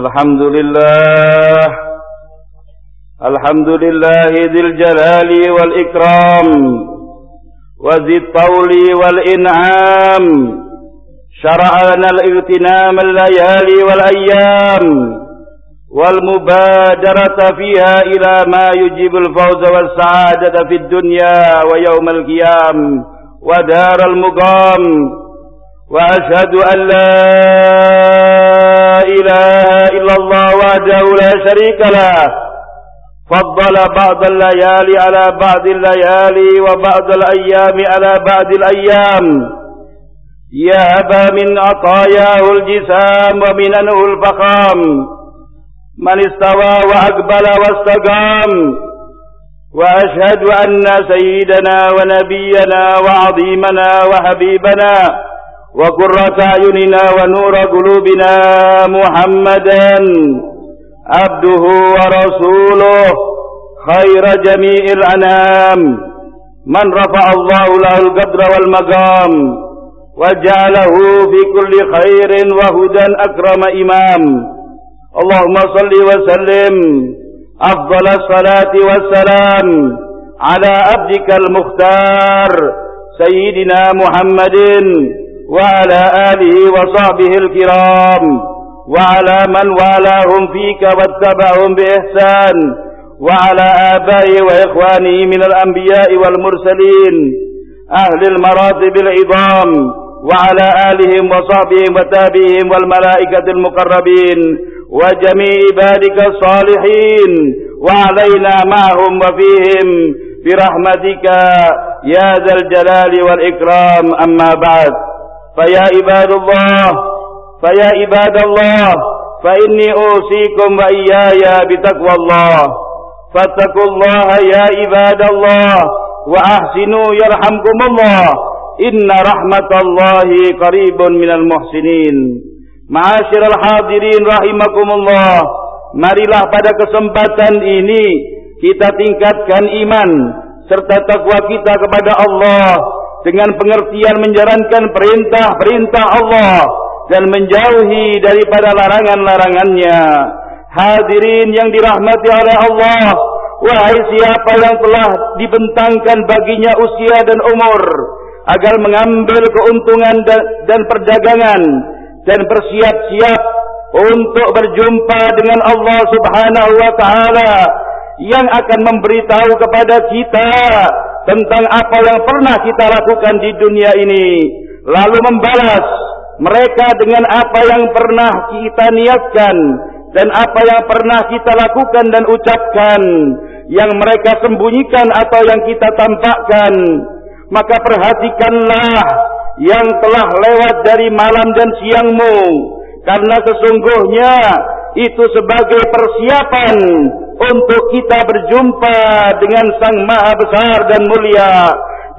الحمد لله. الحمد لله ذي الجلال والإكرام وذي الطول والإنعام. شرع لنا الاغتنام الليالي والأيام والمبادرة فيها إلى ما يجيب الفوز والسعادة في الدنيا ويوم القيام ودار المقام. وأشهد أن لا إله إلا الله وحده لا شريك له. فضل بعض الليالي على بعض الليالي وبعض الأيام على بعض الأيام. يهب من عطاياه الجسام ومننه الفخام. من استوى وأقبل واستقام. وأشهد أن سيدنا ونبينا وعظيمنا وحبيبنا وقرة أعيننا ونور قلوبنا محمدا عبده ورسوله خير جميع الأنام. من رفع الله له القدر والمقام وجعله في كل خير وهدى أكرم إمام. اللهم صل وسلم. أفضل الصلاة والسلام على عبدك المختار سيدنا محمد وعلى آله وصحبه الكرام وعلى من والاهم فيك واتبعهم بإحسان وعلى آبائه وإخوانه من الأنبياء والمرسلين أهل المراتب العظام وعلى آلهم وصحبهم وتابعهم والملائكة المقربين وجميع عبادك الصالحين وعلينا معهم وفيهم برحمتك يا ذا الجلال والإكرام. أما بعد فيا عباد الله فيا عباد الله فإني أوصيكم وإياي بتقوى الله فاتقوا الله يا عباد الله وأحسنوا يرحمكم الله إن رحمة الله قريب من المحسنين معاشر الحاضرين رحمكم الله marilah pada kesempatan ini kita tingkatkan iman serta takwa kita kepada Allah dengan pengertian menjalankan perintah-perintah Allah dan menjauhi daripada larangan-larangannya. Hadirin yang dirahmati oleh Allah, wahai siapa yang telah dibentangkan baginya usia dan umur agar mengambil keuntungan dan perdagangan dan bersiap-siap untuk berjumpa dengan Allah Subhanahu wa taala yang akan memberitahu kepada kita tentang apa yang pernah kita lakukan di dunia ini lalu membalas mereka dengan apa yang pernah kita niatkan dan apa yang pernah kita lakukan dan ucapkan yang mereka sembunyikan atau yang kita tampakkan. Maka perhatikanlah yang telah lewat dari malam dan siangmu karena sesungguhnya itu sebagai persiapan untuk kita berjumpa dengan Sang Maha Besar dan Mulia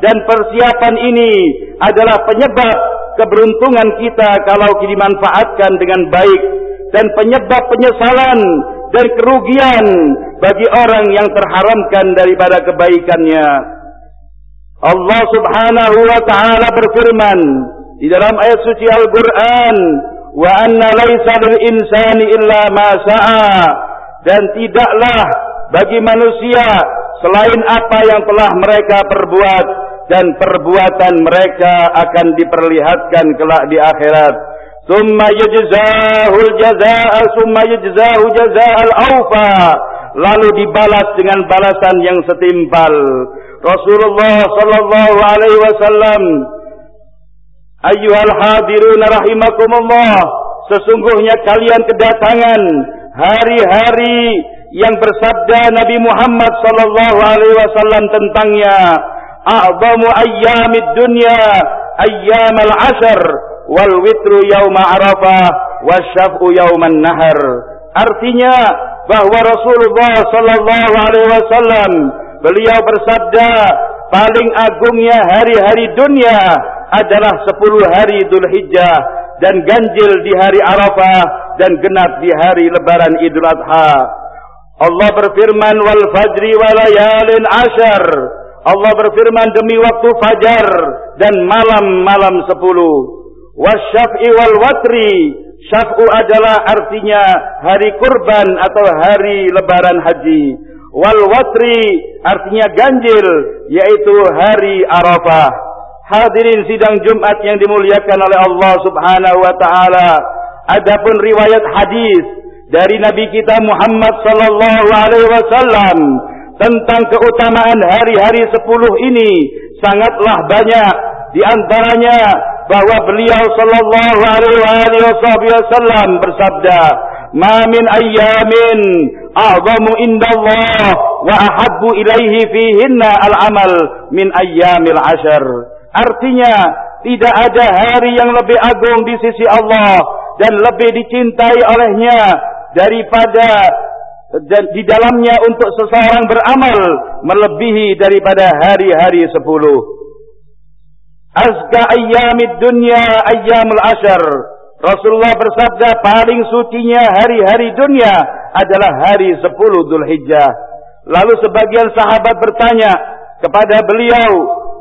dan persiapan ini adalah penyebab keberuntungan kita kalau dimanfaatkan dengan baik dan penyebab penyesalan dan kerugian bagi orang yang terharamkan daripada kebaikannya. Allah Subhanahu wa taala berfirman di dalam ayat suci Al-Qur'an, "Wa anna laisa lil insani illa ma sa'a." Dan tidaklah bagi manusia selain apa yang telah mereka perbuat dan perbuatan mereka akan diperlihatkan kelak di akhirat. Summa yajzahul jazaa summa yajzahu jazaa'al awfa. Lalu dibalas dengan balasan yang setimpal. Rasulullah sallallahu alaihi wasallam Ayyuhal hadirun rahimakumullah sesungguhnya kalian kedatangan hari-hari yang bersabda Nabi Muhammad sallallahu alaihi wasallam tentangnya a'zamu ayyamid dunya ayyamal ashr wal witru yauma arafah wasyaf'u yauman nahar. Artinya bahwa Rasulullah sallallahu alaihi wasallam beliau bersabda paling agungnya hari-hari dunia adalah 10 hari Dzulhijjah dan ganjil di hari Arafah dan genap di hari lebaran Idul Adha. Allah berfirman wal fajri walayalin ashar. Allah berfirman demi waktu fajar dan malam-malam sepuluh. Wasyaf'i wal watri. Syaf'u adalah artinya hari kurban atau hari lebaran haji. Wal watri artinya ganjil yaitu hari Arafah. Hadirin sidang Jumat yang dimuliakan oleh Allah Subhanahu wa taala. Adapun riwayat hadis dari Nabi kita Muhammad sallallahu alaihi wasallam tentang keutamaan hari-hari sepuluh ini sangatlah banyak. Di antaranya bahwa beliau sallallahu alaihi wasallam bersabda ma min ayyamin a'zamu indallah wa ahabbu ilaihi fihinna al-amal min ayyamil ashar artinya tidak ada hari yang lebih agung di sisi Allah dan lebih dicintai olehnya daripada di dalamnya untuk seseorang beramal melebihi daripada hari-hari sepuluh. Azka ayyamid dunya ayyamul ashar. Rasulullah bersabda paling sucinya hari-hari dunia adalah hari 10 Dzulhijjah. Lalu sebagian sahabat bertanya kepada beliau,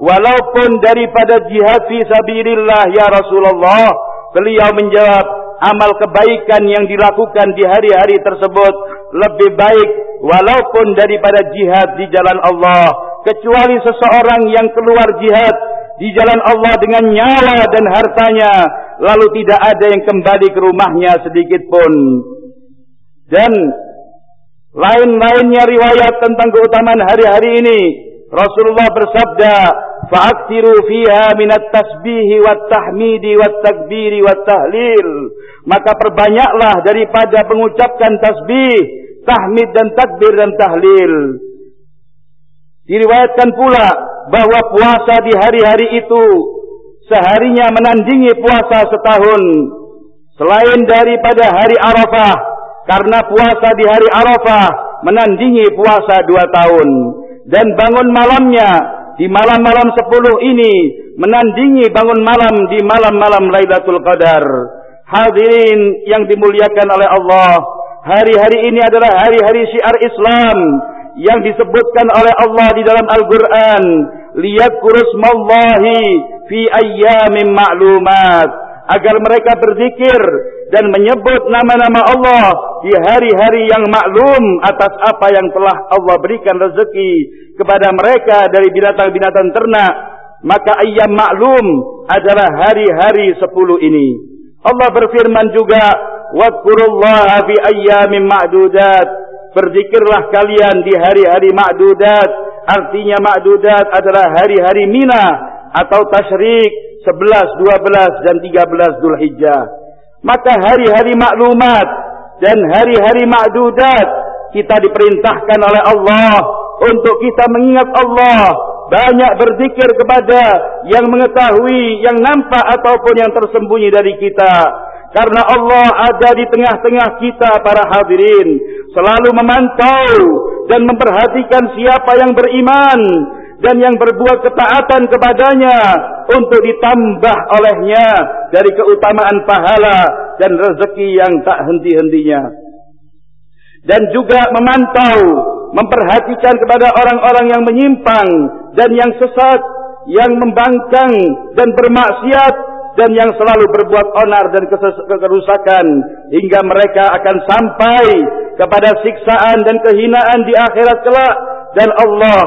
walaupun daripada jihad fi sabilillah ya Rasulullah, beliau menjawab, amal kebaikan yang dilakukan di hari-hari tersebut lebih baik walaupun daripada jihad di jalan Allah. Kecuali seseorang yang keluar jihad di jalan Allah dengan nyawa dan hartanya lalu tidak ada yang kembali ke rumahnya sedikit pun. Dan lain-lainnya riwayat tentang keutamaan hari-hari ini Rasulullah bersabda fa'aktiru fiha minat tasbihi wat tahmidi wat takbiri wat tahlil maka perbanyaklah daripada mengucapkan tasbih tahmid dan takbir dan tahlil. Diriwayatkan pula bahwa puasa di hari-hari itu seharinya menandingi puasa setahun. Selain daripada hari Arafah karena puasa di hari Arafah menandingi puasa dua tahun. Dan bangun malamnya di malam-malam sepuluh ini menandingi bangun malam di malam-malam Lailatul Qadar hadirin yang dimuliakan oleh Allah hari-hari ini adalah hari-hari syiar Islam yang disebutkan oleh Allah di dalam Al-Quran. Liyadkurusmallahi fi ayyamin ma'lumat. Agar mereka berzikir dan menyebut nama-nama Allah di hari-hari yang maklum atas apa yang telah Allah berikan rezeki kepada mereka dari binatang-binatang ternak maka ayyam maklum adalah hari-hari sepuluh ini Allah berfirman juga wadkurullaha fi ayyamin ma'dudat Berzikirlah kalian di hari-hari ma'dudat. Artinya ma'dudat adalah hari-hari Mina atau Tashrik 11, 12 dan 13 Dhul Hijjah. Maka hari-hari maklumat dan hari-hari ma'dudat kita diperintahkan oleh Allah untuk kita mengingat Allah banyak berzikir kepada yang mengetahui yang nampak ataupun yang tersembunyi dari kita karena Allah ada di tengah-tengah kita para hadirin. Selalu memantau dan memperhatikan siapa yang beriman. Dan yang berbuat ketaatan kepadanya. Untuk ditambah olehnya dari keutamaan pahala dan rezeki yang tak henti-hentinya. Dan juga memantau, memperhatikan kepada orang-orang yang menyimpang dan yang sesat. Yang membangkang dan bermaksiat dan yang selalu berbuat onar dan kerusakan hingga mereka akan sampai kepada siksaan dan kehinaan di akhirat kelak. Dan Allah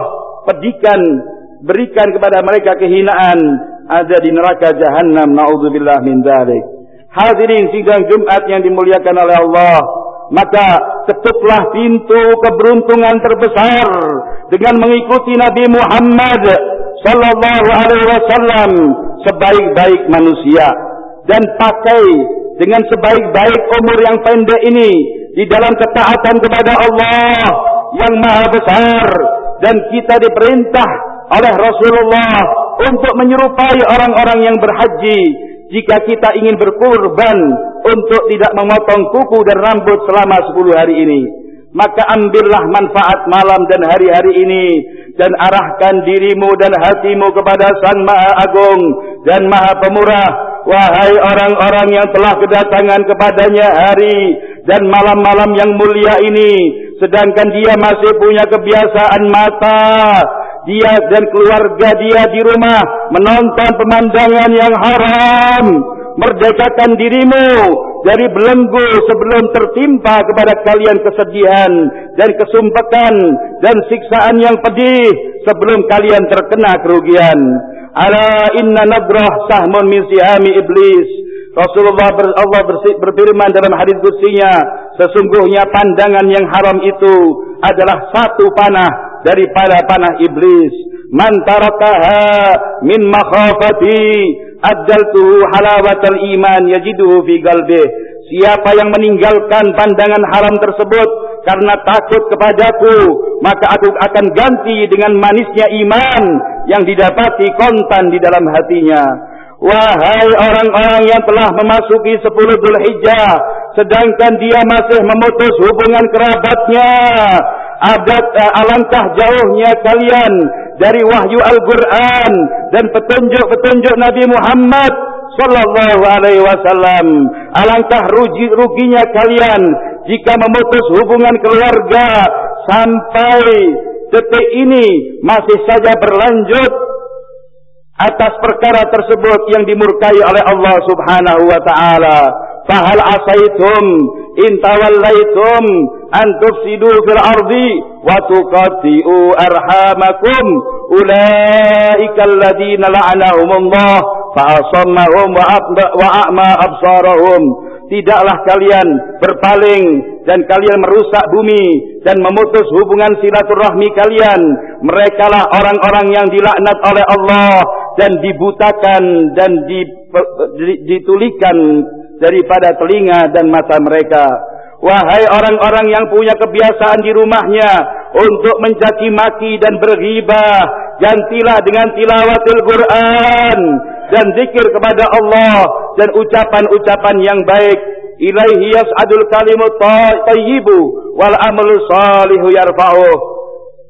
pedikan berikan kepada mereka kehinaan ada di neraka jahanam naudzubillah min dzalik hadirin sidang Jumat yang dimuliakan oleh Allah maka ketuklah pintu keberuntungan terbesar dengan mengikuti Nabi Muhammad sallallahu alaihi wasallam sebaik-baik manusia dan pakai dengan sebaik-baik umur yang pendek ini di dalam ketaatan kepada Allah yang maha besar dan kita diperintah oleh Rasulullah untuk menyerupai orang-orang yang berhaji jika kita ingin berkurban untuk tidak memotong kuku dan rambut selama 10 hari ini maka ambillah manfaat malam dan hari-hari ini dan arahkan dirimu dan hatimu kepada Sang Maha Agung dan Maha Pemurah. Wahai orang-orang yang telah kedatangan kepadanya hari dan malam-malam yang mulia ini sedangkan dia masih punya kebiasaan mata dia dan keluarga dia di rumah menonton pemandangan yang haram merdekakan dirimu dari belenggu sebelum tertimpa kepada kalian kesedihan dan kesumpekan dan siksaan yang pedih sebelum kalian terkena kerugian. Ala inna nadrah sahmun min sihami iblis. Rasulullah ber, Allah berfirman dalam hadis kutsinya, sesungguhnya pandangan yang haram itu adalah satu panah daripada panah iblis. Man tarakaha min makhafati ajaltuhu halawatal iman yajiduhu fi qalbih. Siapa yang meninggalkan pandangan haram tersebut karena takut kepadaku, maka aku akan ganti dengan manisnya iman yang didapati kontan di dalam hatinya. Wahai orang-orang yang telah memasuki sepuluh Dhul Hijjah, sedangkan dia masih memutus hubungan kerabatnya, alangkah jauhnya kalian dari wahyu Al-Quran dan petunjuk-petunjuk Nabi Muhammad sallallahu alaihi wasallam. Alangkah rugi ruginya kalian jika memutus hubungan keluarga sampai detik ini masih saja berlanjut atas perkara tersebut yang dimurkai oleh Allah Subhanahu wa taala. Fahal asaitum in tawallaitum an tufsidu fil ardi wa tuqatti'u arhamakum. Ulaika alladhina la'anahumullah fa asammahum wa a'ma absarahum. Tidaklah kalian berpaling dan kalian merusak bumi dan memutus hubungan silaturahmi kalian. Merekalah orang-orang yang dilaknat oleh Allah dan dibutakan dan ditulikan daripada telinga dan mata mereka. Wahai orang-orang yang punya kebiasaan di rumahnya untuk mencaci maki dan berghibah, gantilah dengan tilawatil Quran dan zikir kepada Allah dan ucapan-ucapan yang baik. Ilaihi yas'adul kalimut tayyibu wal amalu salihu yarfa'uh.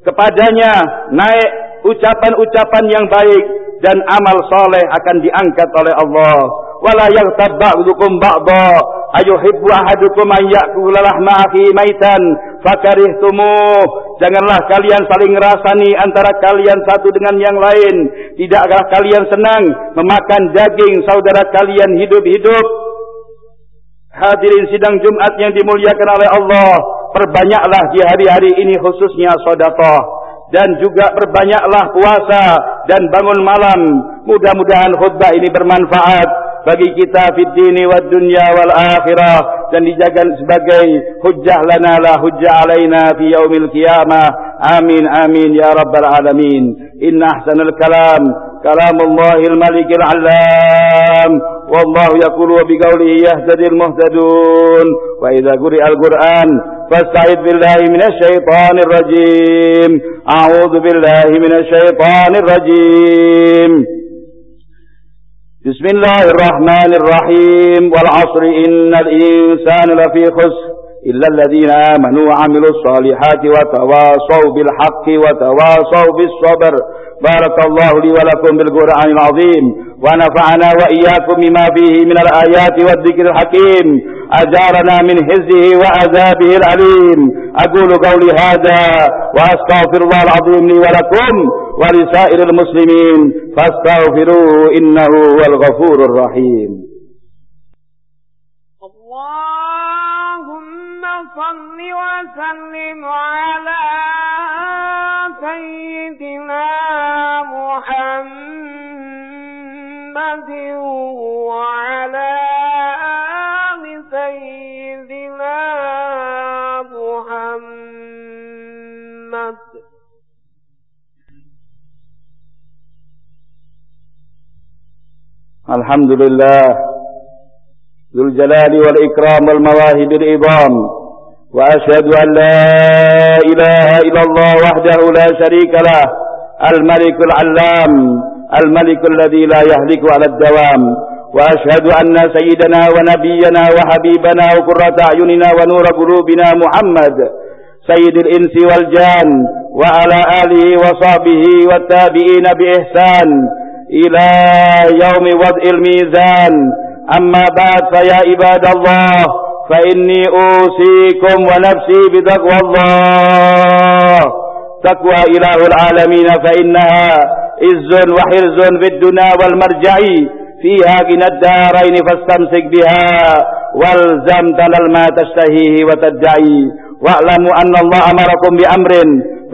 Kepadanya naik ucapan-ucapan yang baik dan amal soleh akan diangkat oleh Allah. Wala yaghtab ba'dukum ba'dha ayuhibbu ahadukum an ya'kula lahma akhi maitan fakarihtumuh. Janganlah kalian saling ngerasani antara kalian satu dengan yang lain. Tidakkah kalian senang memakan daging saudara kalian hidup-hidup? Hadirin sidang Jumat yang dimuliakan oleh Allah, perbanyaklah di hari-hari ini khususnya sedekah dan juga berbanyaklah puasa dan bangun malam. Mudah-mudahan khutbah ini bermanfaat bagi kita fid dini wad dunya wal akhirah dan dijaga sebagai hujjah lana la hujjah alaina fi yaumil qiyamah. Amin amin ya rabbal alamin. Inna ahsanal kalam kalamul malikil alam. والله يقول وبقوله يهتدي المهتدون وإذا قرئ القرآن فاستعذ بالله من الشيطان الرجيم أعوذ بالله من الشيطان الرجيم بسم الله الرحمن الرحيم. والعصر إن الإنسان لفي خسر إلا الذين آمنوا وعملوا الصالحات وتواصوا بالحق وتواصوا بالصبر. بارك الله لي ولكم بالقرآن العظيم. ونفعنا وإياكم بما فيه من الآيات والذكر الحكيم. أجارنا من حزه وعذابه العليم أقول قولي هذا وأستغفر الله العظيم لي ولكم ولسائر المسلمين. فاستغفروه إنه هو الغفور الرحيم. اللهم صل وسلم على الحمد لله ذو الجلال والإكرام والمواهب العظام وأشهد أن لا إله إلا الله وحده لا شريك له الملك العلام الملك الذي لا يهلك على الدوام وأشهد أن سيدنا ونبينا وحبيبنا وقرة أعيننا ونور قلوبنا محمد سيد الإنس والجان وعلى آله وصحبه والتابعين بإحسان إلى يوم وضع الميزان. أما بعد فيا عباد الله فإني أوصيكم ونفسي بتقوى الله. تقوى إله العالمين فإنها عز وحرز في الدنيا والمرجع. فيها غنى الدارين فاستمسك بها. والزم تلل ما تشتهيه وتدعي. واعلموا أن الله أمركم بأمر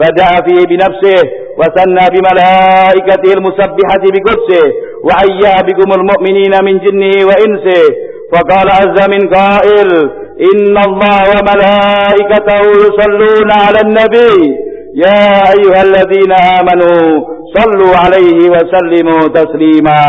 بدأ فيه بنفسه. وثنى بملائكته المسبحة بقدسه وأيها بكم المؤمنين من جنه وإنسه. وقال عز من قائل إن الله وملائكته يصلون على النبي. يا أيها الذين آمنوا صلوا عليه وسلموا تسليما.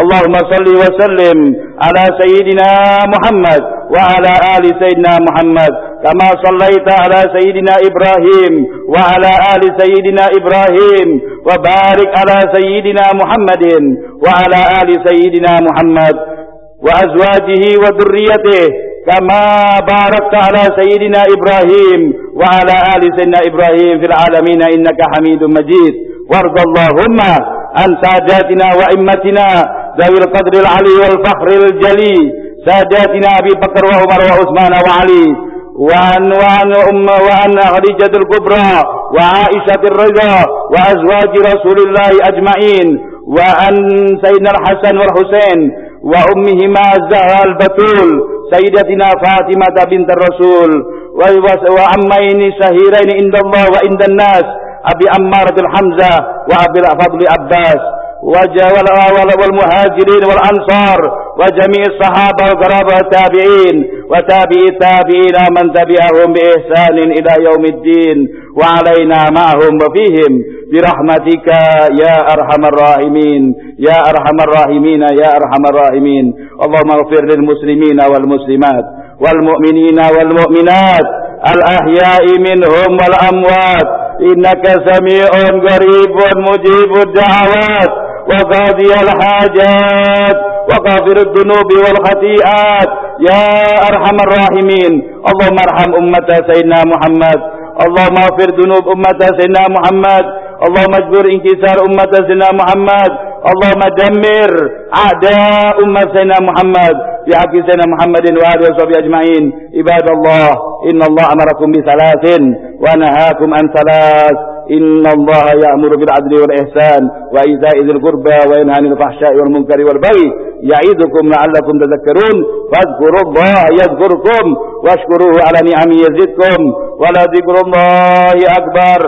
اللهم صل وسلم على سيدنا محمد وعلى آل سيدنا محمد. كما صليت على سيدنا إبراهيم وعلى آل سيدنا إبراهيم. وبارك على سيدنا محمد وعلى آل سيدنا محمد. وأزواجه وذريته كما باركت على سيدنا إبراهيم وعلى آل سيدنا إبراهيم في العالمين إنك حميد مجيد. وارض اللهم عن ساداتنا وإمتنا ذوي القدر العلي والفخر الجلي ساداتنا أبي بكر وعمر وعثمان وعلي وعن وعن أم وعن خديجة الكبرى وعائشة الرضا وأزواج رسول الله أجمعين وعن سيدنا الحسن والحسين وأمهما الزهراء البتول سيدتنا فاطمة بنت الرسول وعمين شهيرين عند الله وعند الناس أبي أمارة الحمزة وأبي الفضل عباس والمهاجرين والأنصار وجميع الصحابة والقرابة والتابعين وتابعي التابعين من تبعهم بإحسان إلى يوم الدين وعلينا معهم وفيهم برحمتك يا أرحم الراحمين يا أرحم الراحمين يا أرحم الراحمين اللهم اغفر للمسلمين والمسلمات والمؤمنين والمؤمنات الأحياء منهم والأموات إنك سميع قريب مجيب الدعوات وقاضي الحاجات وغافر الذنوب والخطيئات. يا أرحم الراحمين. اللهم ارحم أمة سيدنا محمد. اللهم اغفر ذنوب أمة سيدنا محمد. اللهم اجبر انكسار أمة سيدنا محمد. اللهم دمر أعداء أمة سيدنا محمد. حق سيدنا محمد وآله وصحبه أجمعين. عباد الله إن الله أمركم بثلاث ونهاكم عن ثلاث. إن الله يأمر بالعدل والإحسان وإيتاء ذي القربى وينهى عن الفحشاء والمنكر والبغي يعظكم لعلكم تذكرون. فاذكروا الله يذكركم واشكروه على نعمه يزدكم. ولذكر الله أكبر.